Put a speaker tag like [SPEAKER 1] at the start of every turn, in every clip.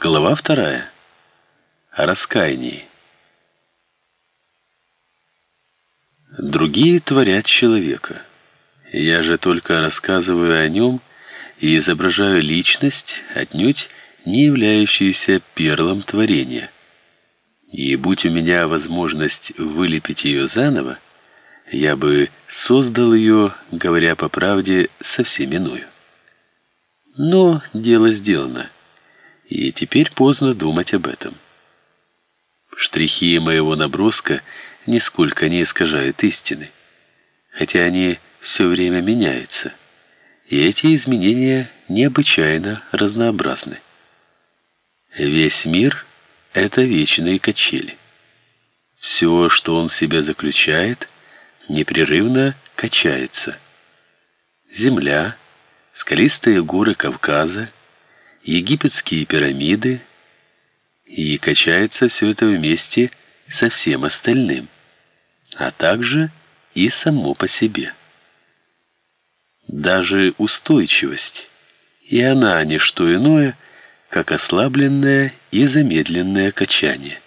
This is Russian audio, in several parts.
[SPEAKER 1] Глава вторая. О раскаянии. Другие творят человека. Я же только рассказываю о нем и изображаю личность, отнюдь не являющуюся перлом творения. И будь у меня возможность вылепить ее заново, я бы создал ее, говоря по правде, совсем иную. Но дело сделано и теперь поздно думать об этом. Штрихи моего наброска нисколько не искажают истины, хотя они все время меняются, и эти изменения необычайно разнообразны. Весь мир — это вечные качели. Все, что он в себя заключает, непрерывно качается. Земля, скалистые горы Кавказа — египетские пирамиды, и качается все это вместе со всем остальным, а также и само по себе. Даже устойчивость, и она не что иное, как ослабленное и замедленное качание.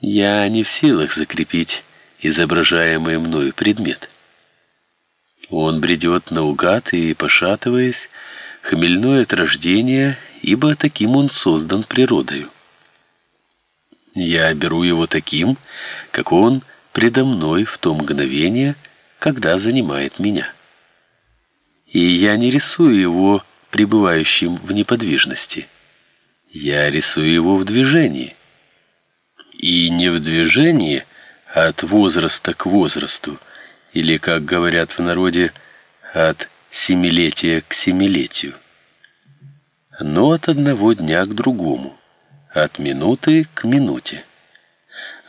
[SPEAKER 1] Я не в силах закрепить изображаемый мною предмет. Он бредет наугад и, пошатываясь, хмельной от рождения, ибо таким он создан природою. Я беру его таким, как он предо мной в то мгновение, когда занимает меня. И я не рисую его пребывающим в неподвижности. Я рисую его в движении. И не в движении, а от возраста к возрасту, или, как говорят в народе, от семилетия к семилетию, но от одного дня к другому, от минуты к минуте.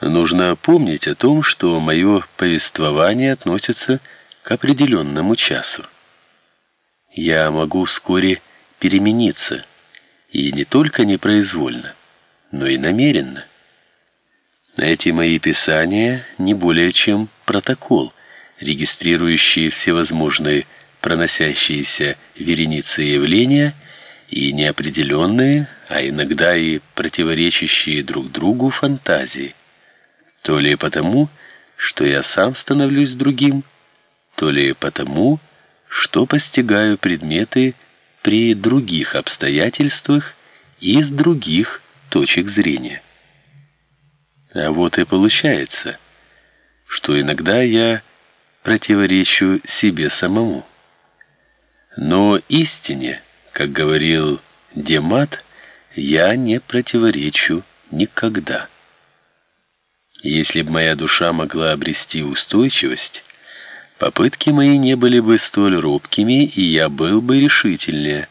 [SPEAKER 1] Нужно помнить о том, что мое повествование относится к определенному часу. Я могу вскоре перемениться, и не только непроизвольно, но и намеренно. Эти мои писания не более чем протокол, регистрирующий всевозможные проносящиеся вереницы явления и неопределенные, а иногда и противоречащие друг другу фантазии. То ли потому, что я сам становлюсь другим, то ли потому, что постигаю предметы при других обстоятельствах и с других точек зрения. А вот и получается, что иногда я противоречу себе самому. Но истине, как говорил Демат, я не противоречу никогда. Если бы моя душа могла обрести устойчивость, попытки мои не были бы столь робкими, и я был бы решительнее.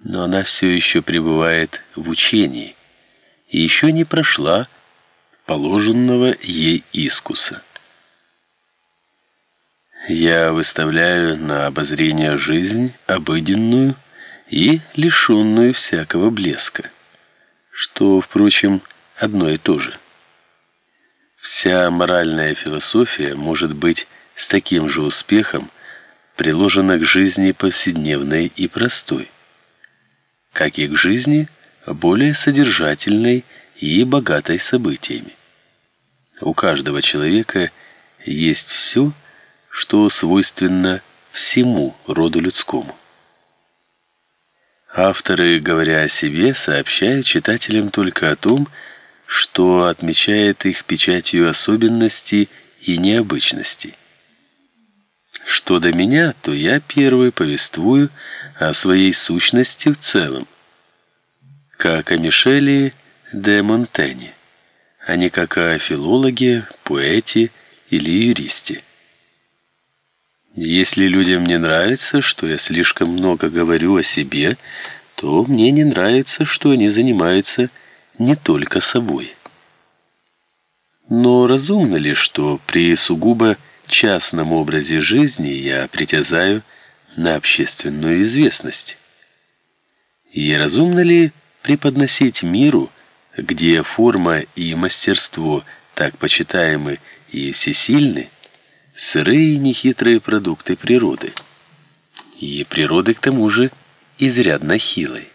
[SPEAKER 1] Но она все еще пребывает в учении и еще не прошла положенного ей искуса. Я выставляю на обозрение жизнь обыденную и лишенную всякого блеска, что, впрочем, одно и то же. Вся моральная философия может быть с таким же успехом приложена к жизни повседневной и простой, как и к жизни более содержательной и богатой событиями. У каждого человека есть все, что свойственно всему роду людскому. Авторы, говоря о себе, сообщают читателям только о том, что отмечает их печатью особенностей и необычностей. Что до меня, то я первый повествую о своей сущности в целом, как о Мишеле де Монтене, а не как о филологе, поэте или юристе. Если людям не нравится, что я слишком много говорю о себе, то мне не нравится, что они занимаются не только собой. Но разумно ли, что при сугубо частном образе жизни я притязаю на общественную известность? И разумно ли преподносить миру, где форма и мастерство так почитаемы и всесильны, сырые нехитрые продукты природы. И природы к тому же изрядно хилой.